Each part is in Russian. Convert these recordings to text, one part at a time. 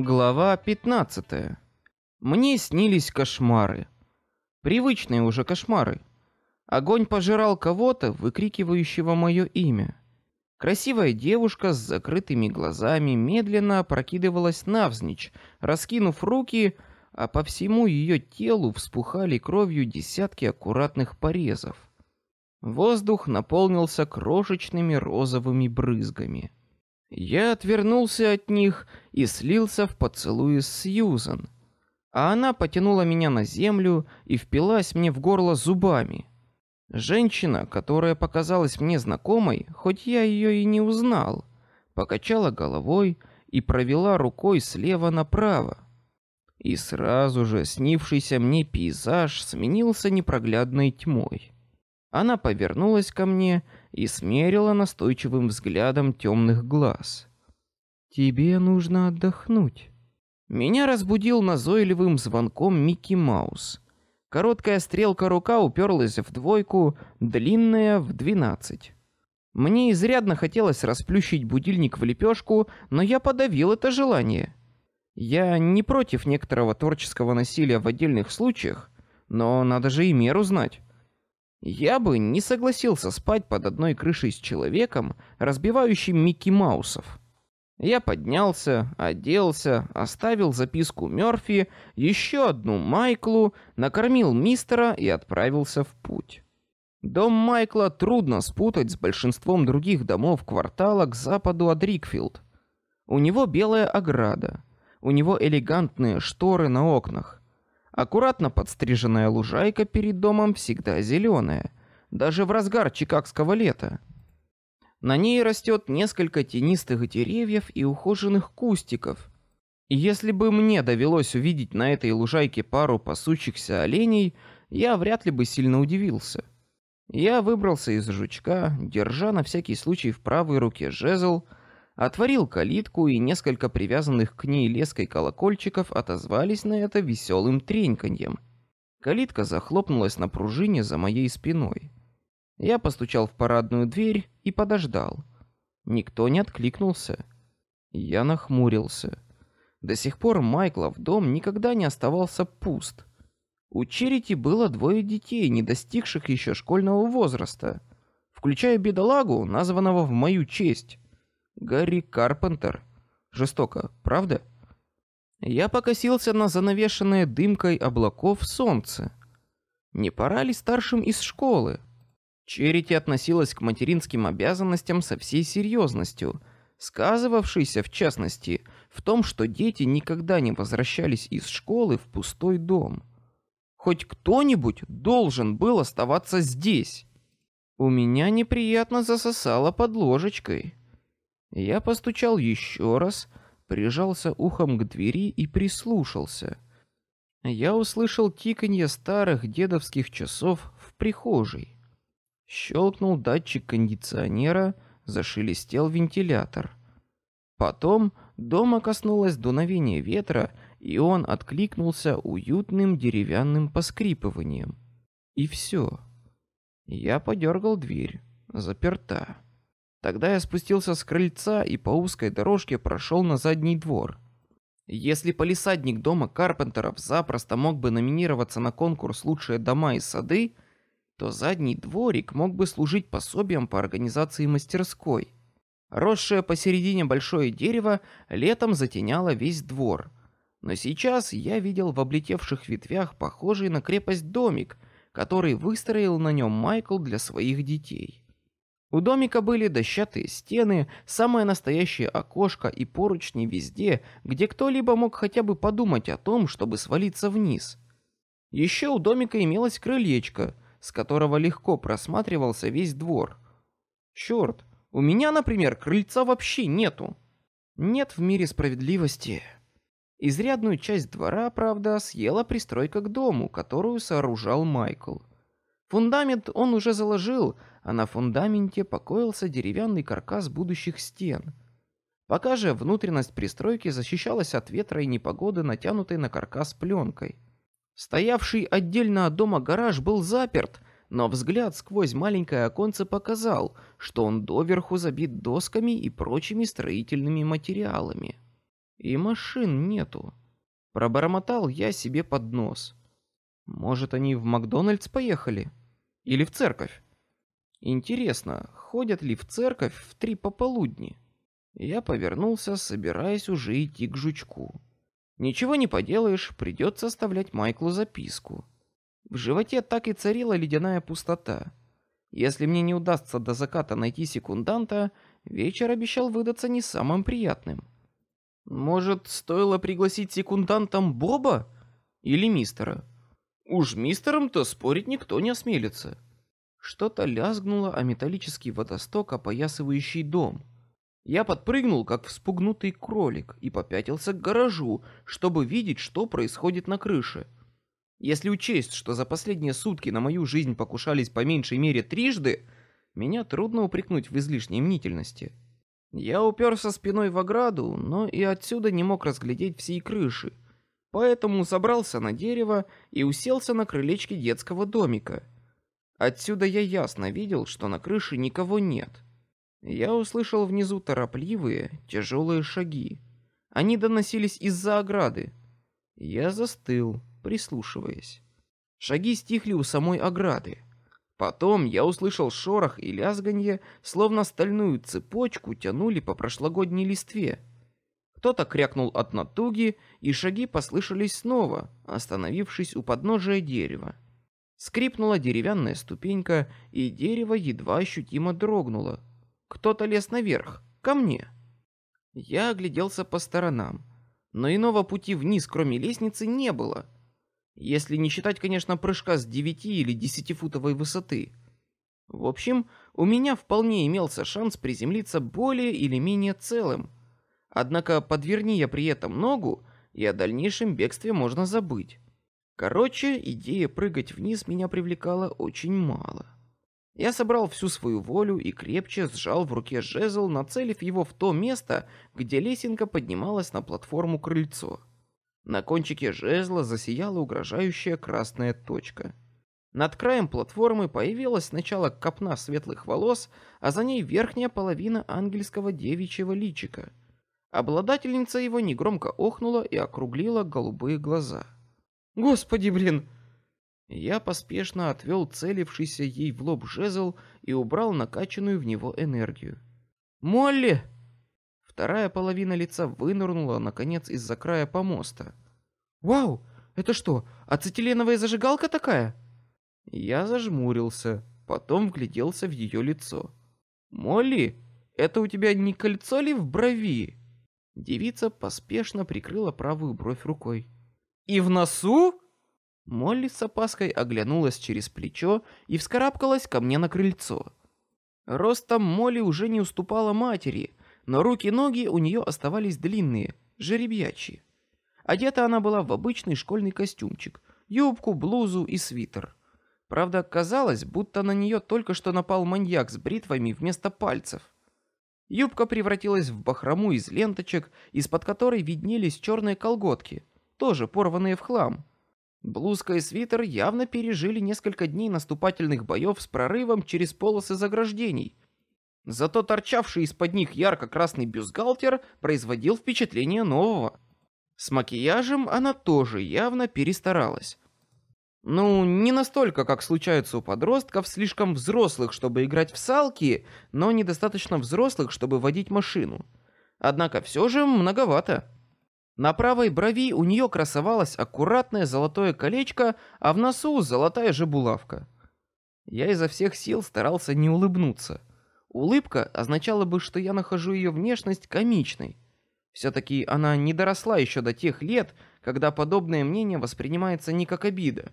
Глава 15. Мне снились кошмары. Привычные уже кошмары. Огонь пожирал кого-то, выкрикивающего мое имя. Красивая девушка с закрытыми глазами медленно опрокидывалась навзничь, раскинув руки, а по всему ее телу вспухали кровью десятки аккуратных порезов. Воздух наполнился крошечными розовыми брызгами. Я отвернулся от них и слился в поцелуе с Сьюзан, а она потянула меня на землю и впилась мне в горло зубами. Женщина, которая показалась мне знакомой, хоть я ее и не узнал, покачала головой и провела рукой слева направо. И сразу же снившийся мне пейзаж сменился непроглядной тьмой. Она повернулась ко мне и смерила настойчивым взглядом темных глаз. Тебе нужно отдохнуть. Меня разбудил назойливым звонком Микки Маус. Короткая стрелка рука уперлась в двойку, длинная в двенадцать. Мне изрядно хотелось расплющить будильник в лепешку, но я подавил это желание. Я не против некоторого творческого насилия в отдельных случаях, но надо же и меру знать. Я бы не согласился спать под одной крышей с человеком, разбивающим Микки Маусов. Я поднялся, оделся, оставил записку Мёрфи, еще одну Майклу, накормил мистера и отправился в путь. Дом Майкла трудно спутать с большинством других домов квартала к западу от Рикфилд. У него белая ограда, у него элегантные шторы на окнах, Аккуратно подстриженная лужайка перед домом всегда зеленая, даже в разгар чикагского лета. На ней растет несколько тенистых деревьев и ухоженных кустиков. Если бы мне довелось увидеть на этой лужайке пару пасущихся оленей, я вряд ли бы сильно удивился. Я выбрался из жучка, держа на всякий случай в правой руке жезл, отворил калитку, и несколько привязанных к ней леской колокольчиков отозвались на это веселым треньканьем. Калитка захлопнулась на пружине за моей спиной. Я постучал в парадную дверь и подождал. Никто не откликнулся. Я нахмурился. До сих пор Майклов дом никогда не оставался пуст. У Черити было двое детей, не достигших еще школьного возраста, включая бедолагу, названного в мою честь. Гарри Карпентер. Жестоко, правда? Я покосился на занавешенное дымкой облаков солнце. Не пора ли старшим из школы? Черити относилась к материнским обязанностям со всей серьезностью, сказывавшейся в частности в том, что дети никогда не возвращались из школы в пустой дом. Хоть кто-нибудь должен был оставаться здесь. У меня неприятно засосало под ложечкой. Я постучал еще раз, прижался ухом к двери и прислушался. Я услышал тиканье старых дедовских часов в прихожей. Щелкнул датчик кондиционера, зашелестел вентилятор. Потом дома коснулось дуновение ветра, и он откликнулся уютным деревянным поскрипыванием. И все. Я подергал дверь, заперта. Тогда я спустился с крыльца и по узкой дорожке прошел на задний двор. Если полисадник дома Карпентеров запросто мог бы номинироваться на конкурс «Лучшие дома и сады», то задний дворик мог бы служить пособием по организации мастерской. Росшее посередине большое дерево летом затеняло весь двор, но сейчас я видел в облетевших ветвях похожий на крепость домик, который выстроил на нем Майкл для своих детей. У домика были дощатые стены, самое настоящее окошко и поручни везде, где кто-либо мог хотя бы подумать о том, чтобы свалиться вниз. Еще у домика имелось крылечко, с которого легко просматривался весь двор. Черт, у меня, например, крыльца вообще нету. Нет в мире справедливости. Изрядную часть двора, правда, съела пристройка к дому, которую сооружал Майкл. Фундамент он уже заложил, а на фундаменте покоился деревянный каркас будущих стен. Пока же внутренность пристройки защищалась от ветра и непогоды, натянутой на каркас пленкой. Стоявший отдельно от дома гараж был заперт, но взгляд сквозь маленькое оконце показал, что он доверху забит досками и прочими строительными материалами. И машин нету. Пробормотал я себе под нос. Может, они в Макдональдс поехали? Или в церковь? Интересно, ходят ли в церковь в три пополудни? Я повернулся, собираясь уже идти к жучку. Ничего не поделаешь, придется оставлять Майклу записку. В животе так и царила ледяная пустота. Если мне не удастся до заката найти секунданта, вечер обещал выдаться не самым приятным. Может, стоило пригласить секундантом Боба или мистера? Уж мистером-то спорить никто не осмелится. Что-то лязгнуло о металлический водосток, опоясывающий дом. Я подпрыгнул, как вспугнутый кролик, и попятился к гаражу, чтобы видеть, что происходит на крыше. Если учесть, что за последние сутки на мою жизнь покушались по меньшей мере трижды, меня трудно упрекнуть в излишней мнительности. Я уперся спиной в ограду, но и отсюда не мог разглядеть всей крыши, поэтому забрался на дерево и уселся на крылечке детского домика. Отсюда я ясно видел, что на крыше никого нет. Я услышал внизу торопливые, тяжелые шаги. Они доносились из-за ограды. Я застыл, прислушиваясь. Шаги стихли у самой ограды. Потом я услышал шорох и лязганье, словно стальную цепочку тянули по прошлогодней листве. Кто-то крякнул от натуги, и шаги послышались снова, остановившись у подножия дерева. Скрипнула деревянная ступенька, и дерево едва ощутимо дрогнуло, кто-то лез наверх, ко мне. Я огляделся по сторонам, но иного пути вниз, кроме лестницы, не было. Если не считать, конечно, прыжка с девяти или десятифутовой высоты. В общем, у меня вполне имелся шанс приземлиться более или менее целым. Однако подверни я при этом ногу, и о дальнейшем бегстве можно забыть. Короче, идея прыгать вниз меня привлекала очень мало. Я собрал всю свою волю и крепче сжал в руке жезл, нацелив его в то место, где лесенка поднималась на платформу крыльцо. На кончике жезла засияла угрожающая красная точка. Над краем платформы появилась сначала копна светлых волос, а за ней верхняя половина ангельского девичьего личика. Обладательница его негромко охнула и округлила голубые глаза. Господи, блин, я поспешно отвел целившийся ей в лоб жезл и убрал накачанную в него энергию. Молли! Вторая половина лица вынырнула наконец из-за края помоста. Вау, это что, ацетиленовая зажигалка такая? Я зажмурился, потом вгляделся в ее лицо. Молли, это у тебя не кольцо ли в брови? Девица поспешно прикрыла правую бровь рукой. И в носу? Молли с опаской оглянулась через плечо и вскарабкалась ко мне на крыльцо. Ростом Молли уже не уступала матери, но руки и ноги у нее оставались длинные, жеребьячие. Одета она была в обычный школьный костюмчик, юбку, блузу и свитер. Правда, казалось, будто на нее только что напал маньяк с бритвами вместо пальцев. Юбка превратилась в бахрому из ленточек, из-под которой виднелись черные колготки, тоже порванные в хлам. Блузка и свитер явно пережили несколько дней наступательных боев с прорывом через полосы заграждений. Зато торчавший из-под них ярко-красный бюстгальтер производил впечатление нового. С макияжем она тоже явно перестаралась. Ну, не настолько, как случается у подростков, слишком взрослых, чтобы играть в салки, но недостаточно взрослых, чтобы водить машину. Однако все же многовато. На правой брови у нее красовалось аккуратное золотое колечко, а в носу золотая же булавка. Я изо всех сил старался не улыбнуться. Улыбка означала бы, что я нахожу ее внешность комичной. Все-таки она не доросла еще до тех лет, когда подобное мнение воспринимается не как обида.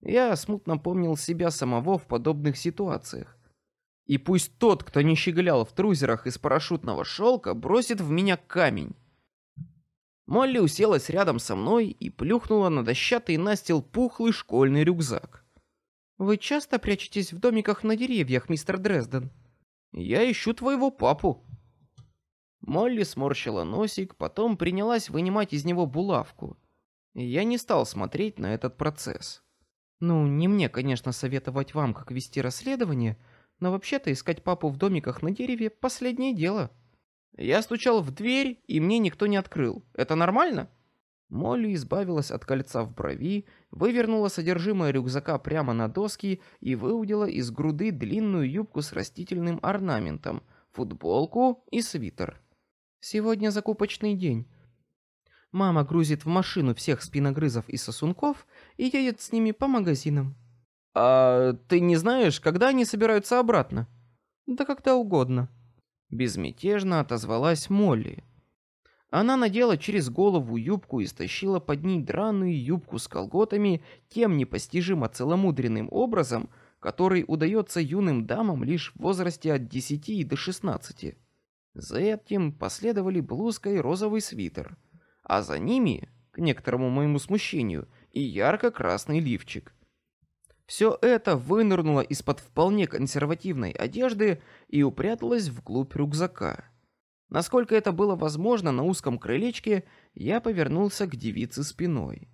Я смутно помнил себя самого в подобных ситуациях. И пусть тот, кто не щеголял в трузерах из парашютного шелка, бросит в меня камень. Молли уселась рядом со мной и плюхнула на дощатый настил пухлый школьный рюкзак. Вы часто прячетесь в домиках на деревьях, мистер Дрезден? Я ищу твоего папу. Молли сморщила носик, потом принялась вынимать из него булавку. Я не стал смотреть на этот процесс. Ну, не мне, конечно, советовать вам, как вести расследование, но вообще-то искать папу в домиках на дереве последнее дело. Я стучал в дверь, и мне никто не открыл. Это нормально? Молли избавилась от кольца в брови, вывернула содержимое рюкзака прямо на доски и выудила из груды длинную юбку с растительным орнаментом, футболку и свитер. Сегодня закупочный день. Мама грузит в машину всех спиногрызов и сосунков и едет с ними по магазинам. А ты не знаешь, когда они собираются обратно? Да когда угодно. Безмятежно отозвалась Молли. Она надела через голову юбку и стащила под ней драную юбку с колготами тем непостижимо целомудренным образом, который удается юным дамам лишь в возрасте от 10 до 16. За этим последовали блузка и розовый свитер, а за ними, к некоторому моему смущению, и ярко-красный лифчик. Все это вынырнуло из-под вполне консервативной одежды и упряталось вглубь рюкзака. Насколько это было возможно на узком крылечке, я повернулся к девице спиной.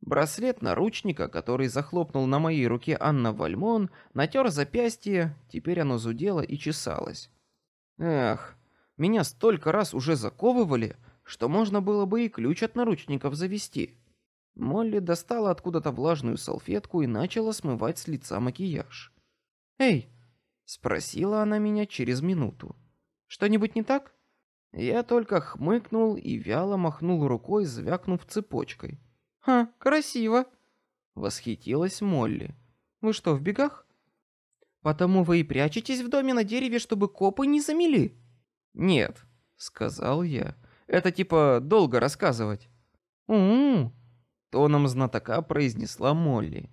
Браслет наручника, который захлопнул на моей руке Анна Вальмон, натер запястье, теперь оно зудело и чесалось. Эх, меня столько раз уже заковывали, что можно было бы и ключ от наручников завести. Молли достала откуда-то влажную салфетку и начала смывать с лица макияж. «Эй!» — спросила она меня через минуту. «Что-нибудь не так?» Я только хмыкнул и вяло махнул рукой, звякнув цепочкой. «Ха, красиво!» — восхитилась Молли. «Вы что, в бегах?» «Потому вы и прячетесь в доме на дереве, чтобы копы не замели?» «Нет», — сказал я. «Это типа долго рассказывать». «У-у-у», — тоном знатока произнесла Молли.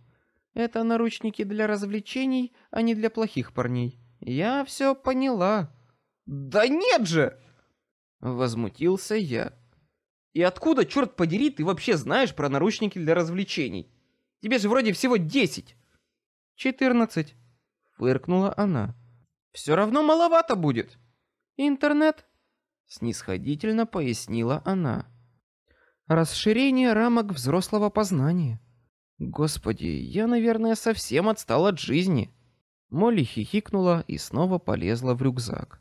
«Это наручники для развлечений, а не для плохих парней. Я все поняла». «Да нет же!» Возмутился я. И откуда, черт подери, ты вообще знаешь про наручники для развлечений? Тебе же вроде всего десять. Четырнадцать. Фыркнула она. Все равно маловато будет. Интернет. Снисходительно пояснила она. Расширение рамок взрослого познания. Господи, я, наверное, совсем отстал от жизни. Молли хихикнула и снова полезла в рюкзак.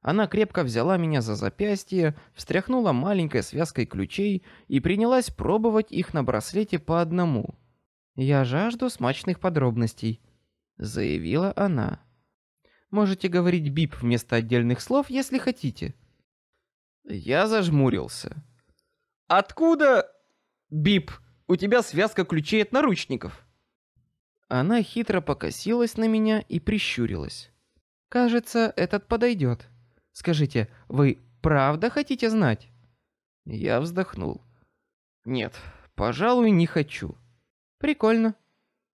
Она крепко взяла меня за запястье, встряхнула маленькой связкой ключей и принялась пробовать их на браслете по одному. «Я жажду смачных подробностей», — заявила она. «Можете говорить бип вместо отдельных слов, если хотите». Я зажмурился. «Откуда, бип, у тебя связка ключей от наручников?» Она хитро покосилась на меня и прищурилась. «Кажется, этот подойдет». Скажите, вы правда хотите знать? Я вздохнул. Нет, пожалуй, не хочу. Прикольно.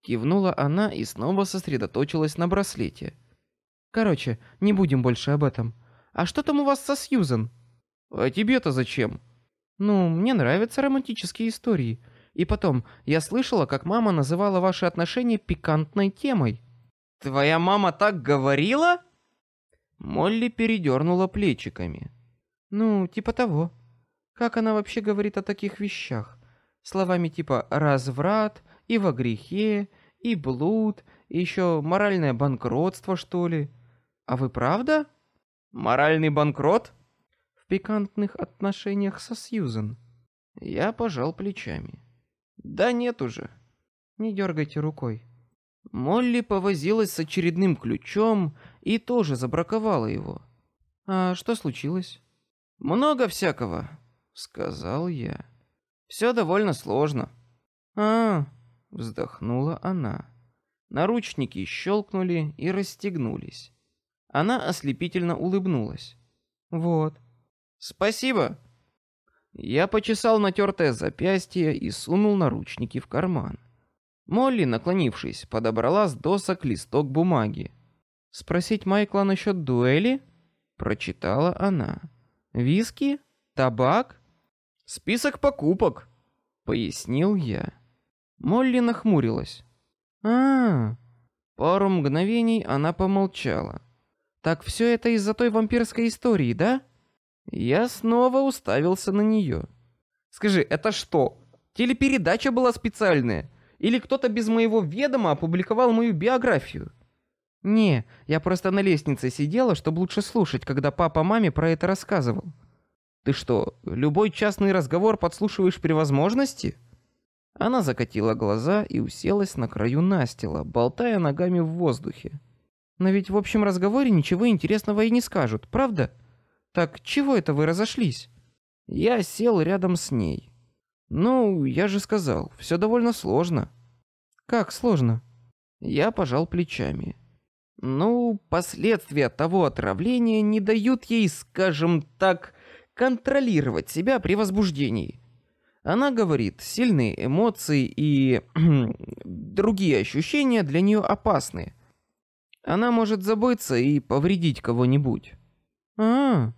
Кивнула она и снова сосредоточилась на браслете. Короче, не будем больше об этом. А что там у вас со Сьюзен? А тебе-то зачем? Ну, мне нравятся романтические истории. И потом, я слышала, как мама называла ваши отношения пикантной темой. Твоя мама так говорила? Молли передернула плечиками. Ну, типа того. Как она вообще говорит о таких вещах? Словами типа разврат и во грехе, и блуд, и еще моральное банкротство, что ли. А вы правда? Моральный банкрот? В пикантных отношениях со Сьюзен. Я пожал плечами. Да нет уже. Не дергайте рукой. Молли повозилась с очередным ключом и тоже забраковала его. А что случилось? Много всякого, сказал я. Все довольно сложно. А, вздохнула она. Наручники щелкнули и расстегнулись. Она ослепительно улыбнулась. Вот. Спасибо. Я почесал натертое запястье и сунул наручники в карман. Молли, наклонившись, подобрала с досок листок бумаги. Спросить Майкла насчет дуэли? Прочитала она. Виски? Табак? Список покупок, пояснил я. Молли нахмурилась. А, -а, Пару мгновений она помолчала. Так все это из-за той вампирской истории, да? Я снова уставился на нее. Скажи, это что? Телепередача была специальная? Или кто-то без моего ведома опубликовал мою биографию? Не, я просто на лестнице сидела, чтобы лучше слушать, когда папа маме про это рассказывал. Ты что, любой частный разговор подслушиваешь при возможности? Она закатила глаза и уселась на краю настила, болтая ногами в воздухе. Но ведь в общем разговоре ничего интересного и не скажут, правда? Так чего это вы разошлись? Я сел рядом с ней. Ну, я же сказал, все довольно сложно. Как сложно? Я пожал плечами. Ну, последствия того отравления не дают ей, скажем так, контролировать себя при возбуждении. Она говорит, сильные эмоции и другие ощущения для нее опасны. Она может забыться и повредить кого-нибудь. А, -а.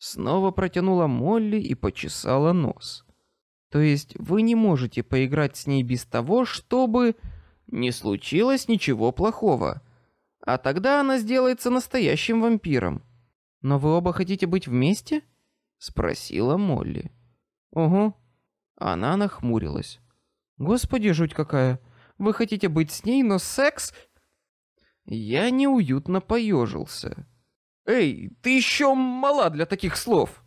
Снова протянула Молли и почесала нос. То есть вы не можете поиграть с ней без того, чтобы не случилось ничего плохого. А тогда она сделается настоящим вампиром. Но вы оба хотите быть вместе? спросила Молли. Ого. Она нахмурилась. Господи, жуть какая! Вы хотите быть с ней, но секс? Я неуютно поежился. Эй, ты еще мала для таких слов.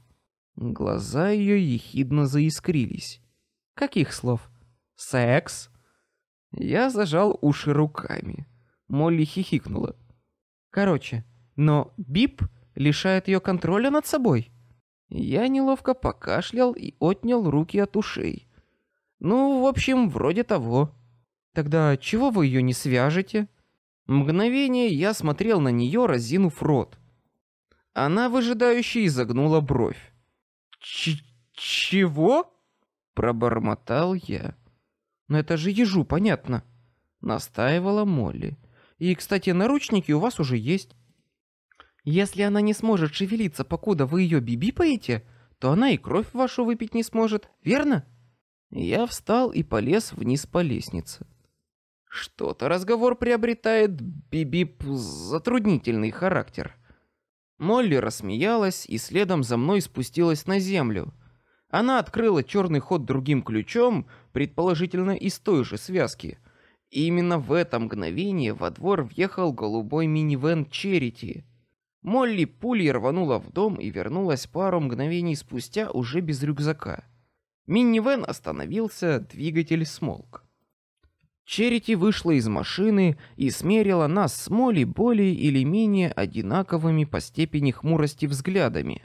Глаза ее ехидно заискрились. Каких слов? Секс? Я зажал уши руками. Молли хихикнула. Короче, но Бип лишает ее контроля над собой. Я неловко покашлял и отнял руки от ушей. Ну, в общем, вроде того. Тогда чего вы ее не свяжете? Мгновение я смотрел на нее, разинув рот. Она выжидающе изогнула бровь. Ч чего? пробормотал я. Но это же ежу, понятно, настаивала Молли. И, кстати, наручники у вас уже есть. Если она не сможет шевелиться, покуда вы ее бибипаете, то она и кровь вашу выпить не сможет, верно? Я встал и полез вниз по лестнице. Что-то разговор приобретает бибип затруднительный характер. Молли рассмеялась и следом за мной спустилась на землю. Она открыла черный ход другим ключом, предположительно из той же связки. И именно в это мгновение во двор въехал голубой минивэн Черити. Молли пулей рванула в дом и вернулась пару мгновений спустя уже без рюкзака. Минивэн остановился, двигатель смолк. Черити вышла из машины и смерила нас с Молли более или менее одинаковыми по степени хмурости взглядами.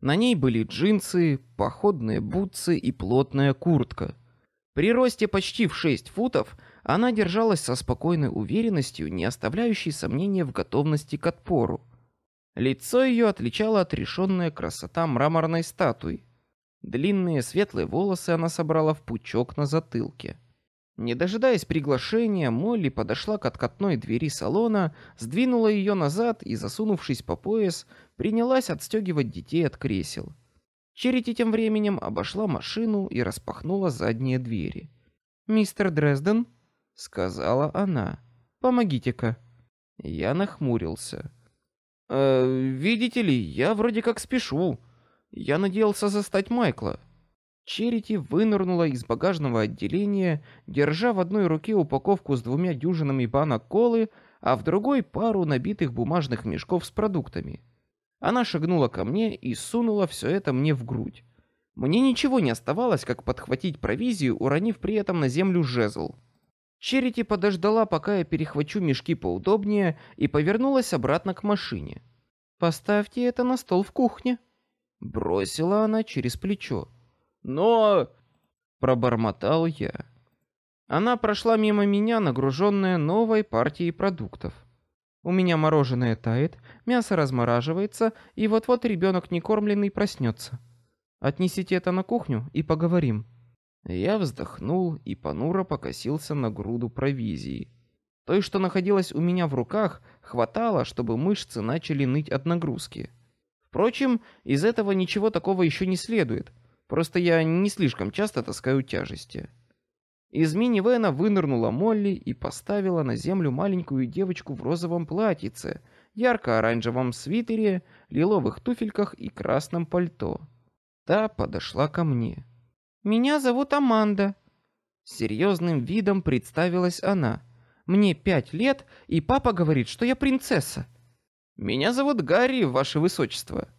На ней были джинсы, походные бутсы и плотная куртка. При росте почти в 6 футов она держалась со спокойной уверенностью, не оставляющей сомнения в готовности к отпору. Лицо ее отличала отрешенная красота мраморной статуи. Длинные светлые волосы она собрала в пучок на затылке. Не дожидаясь приглашения, Молли подошла к откатной двери салона, сдвинула ее назад и, засунувшись по пояс, принялась отстегивать детей от кресел. Черити тем временем обошла машину и распахнула задние двери. Мистер Дрезден, сказала она, помогите-ка. Я нахмурился. Э, видите ли, я вроде как спешу. Я надеялся застать Майкла. Черити вынырнула из багажного отделения, держа в одной руке упаковку с двумя дюжинами банок колы, а в другой пару набитых бумажных мешков с продуктами. Она шагнула ко мне и сунула все это мне в грудь. Мне ничего не оставалось, как подхватить провизию, уронив при этом на землю жезл. Черити подождала, пока я перехвачу мешки поудобнее, и повернулась обратно к машине. Поставьте это на стол в кухне, бросила она через плечо. Но пробормотал я. Она прошла мимо меня, нагруженная новой партией продуктов. У меня мороженое тает, мясо размораживается, и вот-вот ребенок некормленный проснется. Отнесите это на кухню и поговорим. Я вздохнул и понуро покосился на груду провизии. Той, что находилась у меня в руках, хватало, чтобы мышцы начали ныть от нагрузки. Впрочем, из этого ничего такого еще не следует. Просто я не слишком часто таскаю тяжести. Из минивэна вынырнула Молли и поставила на землю маленькую девочку в розовом платьице, ярко-оранжевом свитере, лиловых туфельках и красном пальто. Та подошла ко мне. Меня зовут Аманда. Серьезным видом представилась она, Мне пять лет, и папа говорит, что я принцесса. Меня зовут Гарри, ваше высочество.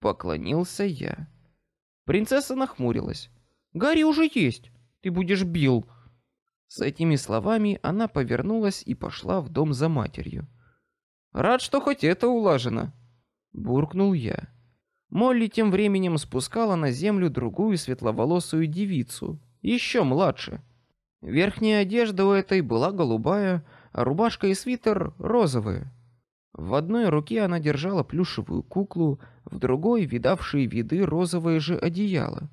Поклонился я. Принцесса нахмурилась. Гарри уже есть. Ты будешь Билл. С этими словами она повернулась и пошла в дом за матерью. Рад, что хоть это улажено, буркнул я. Молли тем временем спускала на землю другую светловолосую девицу, еще младше. Верхняя одежда у этой была голубая, а рубашка и свитер розовые. В одной руке она держала плюшевую куклу, в другой видавшие виды розовое же одеяло.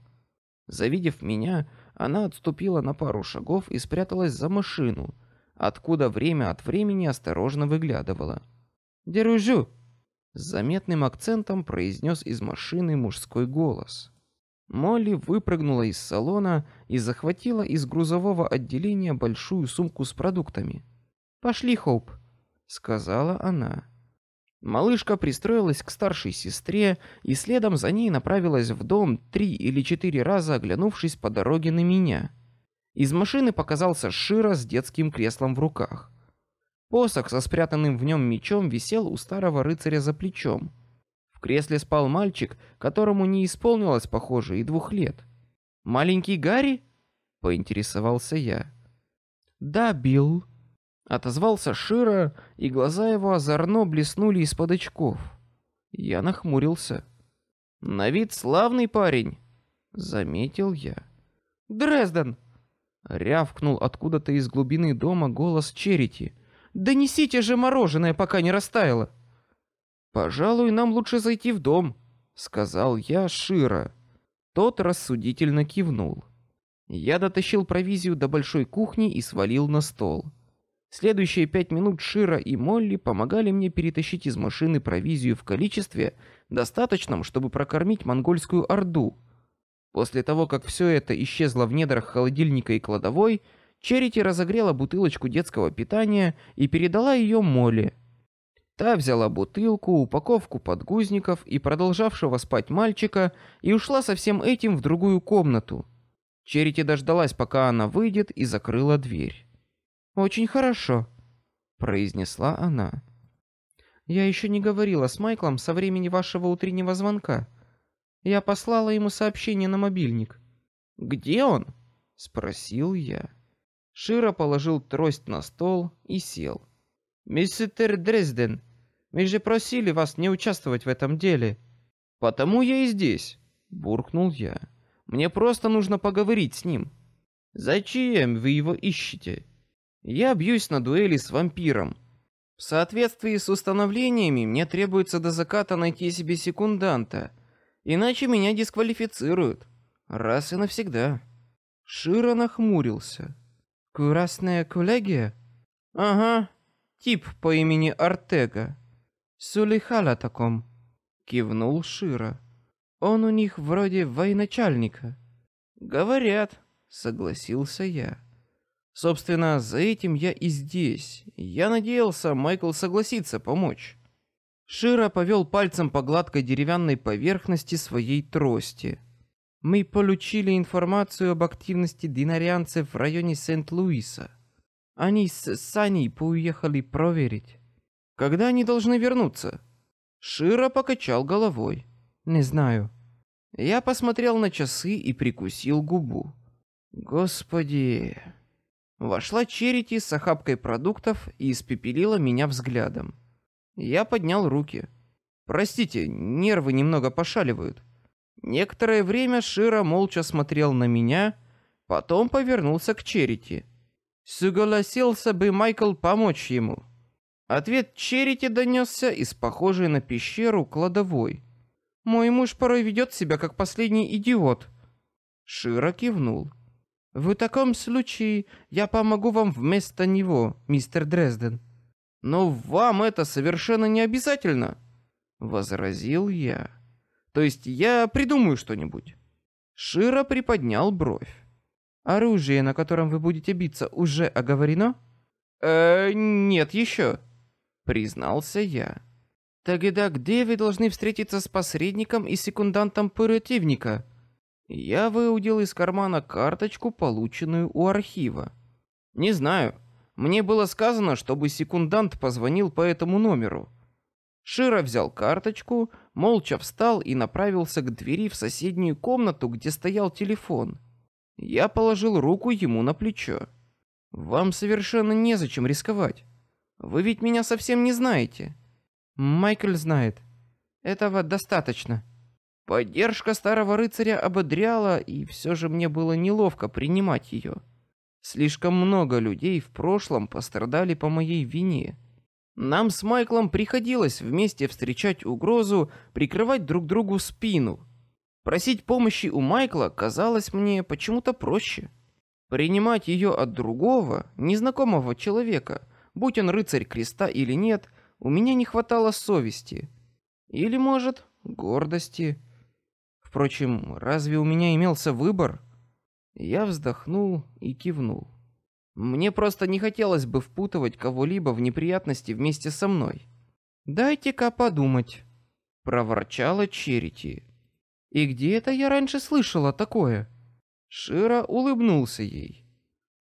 Завидев меня, она отступила на пару шагов и спряталась за машину, откуда время от времени осторожно выглядывала. Держу, с заметным акцентом произнес из машины мужской голос. Молли выпрыгнула из салона и захватила из грузового отделения большую сумку с продуктами. Пошли, Хоуп, сказала она. Малышка пристроилась к старшей сестре и следом за ней направилась в дом три или четыре раза, оглянувшись по дороге на меня. Из машины показался Шира с детским креслом в руках. Посох со спрятанным в нем мечом висел у старого рыцаря за плечом. В кресле спал мальчик, которому не исполнилось, похоже, и двух лет. Маленький Гарри? Поинтересовался я. Да, Билл отозвался Шира, и глаза его озорно блеснули из-под очков. Я нахмурился. На вид славный парень, заметил я. Дрезден, рявкнул откуда-то из глубины дома голос Черити. Донесите же мороженое, пока не растаяло. Пожалуй, нам лучше зайти в дом, сказал я Шира. Тот рассудительно кивнул. Я дотащил провизию до большой кухни и свалил на стол. Следующие пять минут Шира и Молли помогали мне перетащить из машины провизию в количестве, достаточном, чтобы прокормить монгольскую орду. После того, как все это исчезло в недрах холодильника и кладовой, Черити разогрела бутылочку детского питания и передала ее Молли. Та взяла бутылку, упаковку подгузников и продолжавшего спать мальчика и ушла со всем этим в другую комнату. Черити дождалась, пока она выйдет, и закрыла дверь. Очень хорошо, произнесла она. Я еще не говорила с Майклом со времени вашего утреннего звонка. Я послала ему сообщение на мобильник. Где он? спросил я. Широ положил трость на стол и сел. Мистер Дрезден, мы же просили вас не участвовать в этом деле. Потому я и здесь, буркнул я. Мне просто нужно поговорить с ним. Зачем вы его ищете? Я бьюсь на дуэли с вампиром. В соответствии с установлениями мне требуется до заката найти себе секунданта, иначе меня дисквалифицируют раз и навсегда. Широ нахмурился. Красная коллегия? Ага, тип по имени Артега. Сулихала таком. Кивнул Широ. Он у них вроде военачальника. Говорят, согласился я. Собственно, за этим я и здесь. Я надеялся, Майкл согласится помочь. Шира повел пальцем по гладкой деревянной поверхности своей трости. Мы получили информацию об активности динарианцев в районе Сент-Луиса. Они с Саней поуехали проверить. Когда они должны вернуться? Шира покачал головой. Не знаю. Я посмотрел на часы и прикусил губу. Господи, Вошла Черити с охапкой продуктов и испепелила меня взглядом. Я поднял руки. Простите, нервы немного пошаливают. Некоторое время Шира молча смотрел на меня, потом повернулся к Черити. Согласился бы Майкл помочь ему. Ответ Черити донесся из похожей на пещеру кладовой. Мой муж порой ведет себя как последний идиот. Шира кивнул. В таком случае я помогу вам вместо него, мистер Дрезден. Но вам это совершенно не обязательно, возразил я. То есть я придумаю что-нибудь. Широ приподнял бровь. Оружие, на котором вы будете биться, уже оговорено? Э, нет еще, признался я. Тогда где вы должны встретиться с посредником и секундантом противника? Я выудил из кармана карточку, полученную у архива. Не знаю. Мне было сказано, чтобы секундант позвонил по этому номеру. Шира взял карточку, молча встал и направился к двери в соседнюю комнату, где стоял телефон. Я положил руку ему на плечо. Вам совершенно незачем рисковать. Вы ведь меня совсем не знаете. Майкл знает. Этого достаточно. Поддержка старого рыцаря ободряла, и все же мне было неловко принимать ее. Слишком много людей в прошлом пострадали по моей вине. Нам с Майклом приходилось вместе встречать угрозу, прикрывать друг другу спину. Просить помощи у Майкла казалось мне почему-то проще. Принимать ее от другого, незнакомого человека, будь он рыцарь креста или нет, у меня не хватало совести. Или, может, гордости. Впрочем, разве у меня имелся выбор? Я вздохнул и кивнул. Мне просто не хотелось бы впутывать кого-либо в неприятности вместе со мной. Дайте-ка подумать, проворчала Черити. И где это я раньше слышала такое? Шира улыбнулся ей.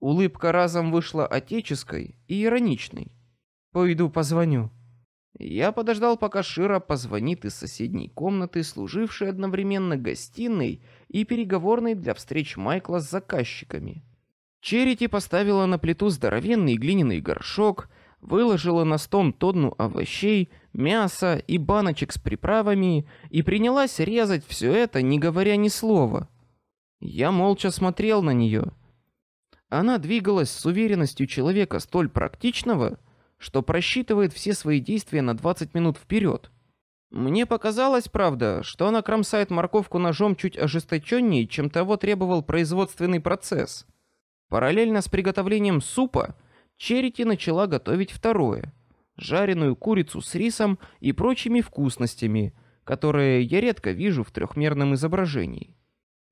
Улыбка разом вышла отеческой и ироничной. Пойду позвоню. Я подождал, пока Шира позвонит из соседней комнаты, служившей одновременно гостиной и переговорной для встреч Майкла с заказчиками. Черити поставила на плиту здоровенный глиняный горшок, выложила на стол тонну овощей, мяса и баночек с приправами и принялась резать все это, не говоря ни слова. Я молча смотрел на нее. Она двигалась с уверенностью человека столь практичного, что просчитывает все свои действия на 20 минут вперед. Мне показалось, правда, что она кромсает морковку ножом чуть ожесточеннее, чем того требовал производственный процесс. Параллельно с приготовлением супа Черити начала готовить второе жареную курицу с рисом и прочими вкусностями, которые я редко вижу в трехмерном изображении.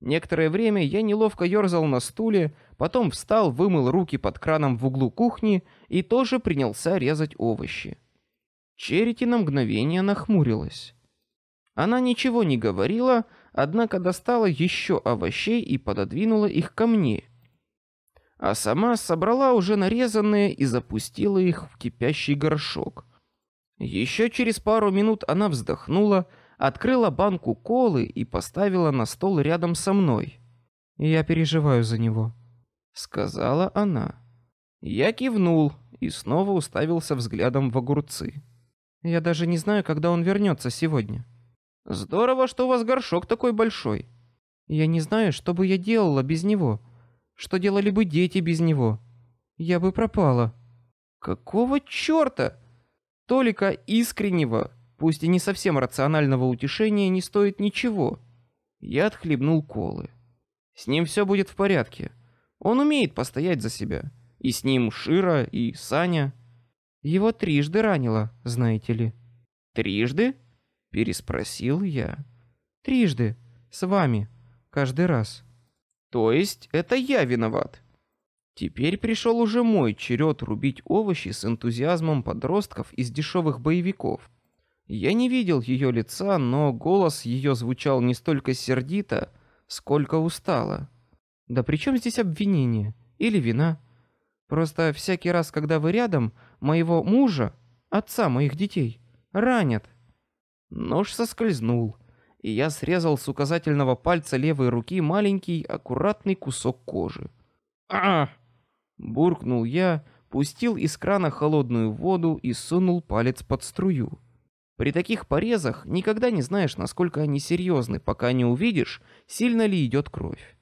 Некоторое время я неловко ерзал на стуле, потом встал, вымыл руки под краном в углу кухни и тоже принялся резать овощи. Черити на мгновение нахмурилась. Она ничего не говорила, однако достала еще овощей и пододвинула их ко мне. А сама собрала уже нарезанные и запустила их в кипящий горшок. Еще через пару минут она вздохнула, открыла банку колы и поставила на стол рядом со мной. Я переживаю за него, сказала она. Я кивнул и снова уставился взглядом в огурцы. Я даже не знаю, когда он вернется сегодня. Здорово, что у вас горшок такой большой. Я не знаю, что бы я делала без него. Что делали бы дети без него? Я бы пропала. Какого чёрта? Толика искреннего, пусть и не совсем рационального утешения не стоит ничего. Я отхлебнул колы. С ним все будет в порядке. Он умеет постоять за себя. И с ним Шира и Саня. Его трижды ранило, знаете ли. Трижды? Переспросил я. Трижды. С вами. Каждый раз. То есть это я виноват. Теперь пришел уже мой черед рубить овощи с энтузиазмом подростков из дешевых боевиков. Я не видел ее лица, но голос ее звучал не столько сердито, сколько устало. Да при чем здесь обвинение или вина? Просто всякий раз, когда вы рядом, моего мужа, отца моих детей, ранят. Нож соскользнул, и я срезал с указательного пальца левой руки маленький аккуратный кусок кожи. А! буркнул я, пустил из крана холодную воду и сунул палец под струю. При таких порезах никогда не знаешь, насколько они серьезны, пока не увидишь, сильно ли идет кровь.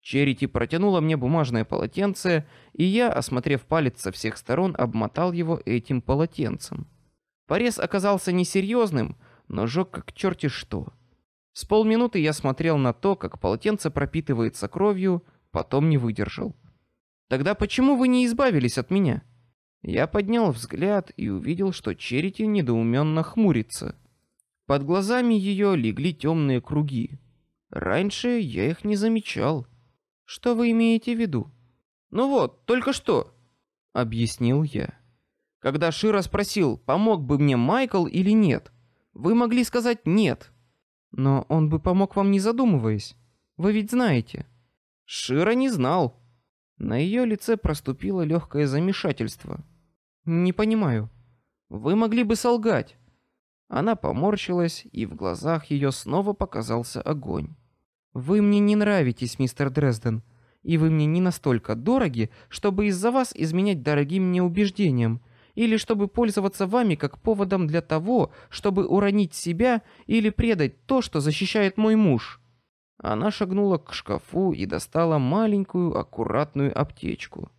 Черити протянула мне бумажное полотенце, и я, осмотрев палец со всех сторон, обмотал его этим полотенцем. Порез оказался несерьезным, но жег как черти что. С полминуты я смотрел на то, как полотенце пропитывается кровью, потом не выдержал. Тогда почему вы не избавились от меня? Я поднял взгляд и увидел, что Черити недоуменно хмурится. Под глазами ее легли темные круги. Раньше я их не замечал. Что вы имеете в виду? Ну вот, только что, объяснил я. Когда Шира спросил, помог бы мне Майкл или нет, вы могли сказать нет. Но он бы помог вам не задумываясь. Вы ведь знаете. Шира не знал. На ее лице проступило легкое замешательство. Не понимаю. Вы могли бы солгать. Она поморщилась, и в глазах ее снова показался огонь. Вы мне не нравитесь, мистер Дрезден, и вы мне не настолько дороги, чтобы из-за вас изменять дорогим мне убеждениям, или чтобы пользоваться вами как поводом для того, чтобы уронить себя или предать то, что защищает мой муж. Она шагнула к шкафу и достала маленькую аккуратную аптечку.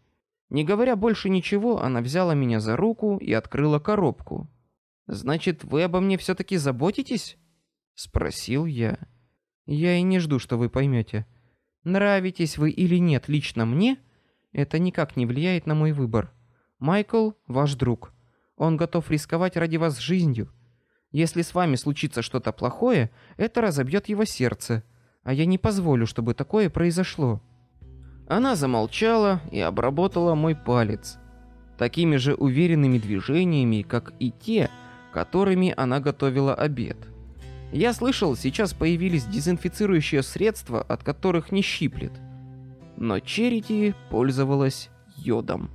Не говоря больше ничего, она взяла меня за руку и открыла коробку. Значит, вы обо мне все таки заботитесь? спросил я. Я и не жду, что вы поймете. Нравитесь вы или нет лично мне, это никак не влияет на мой выбор. Майкл ваш друг. Он готов рисковать ради вас жизнью. Если с вами случится что-то плохое, это разобьет его сердце, а я не позволю, чтобы такое произошло. Она замолчала и обработала мой палец такими же уверенными движениями, как и те, которыми она готовила обед. Я слышал, сейчас появились дезинфицирующие средства, от которых не щиплет. Но Черити пользовалась йодом.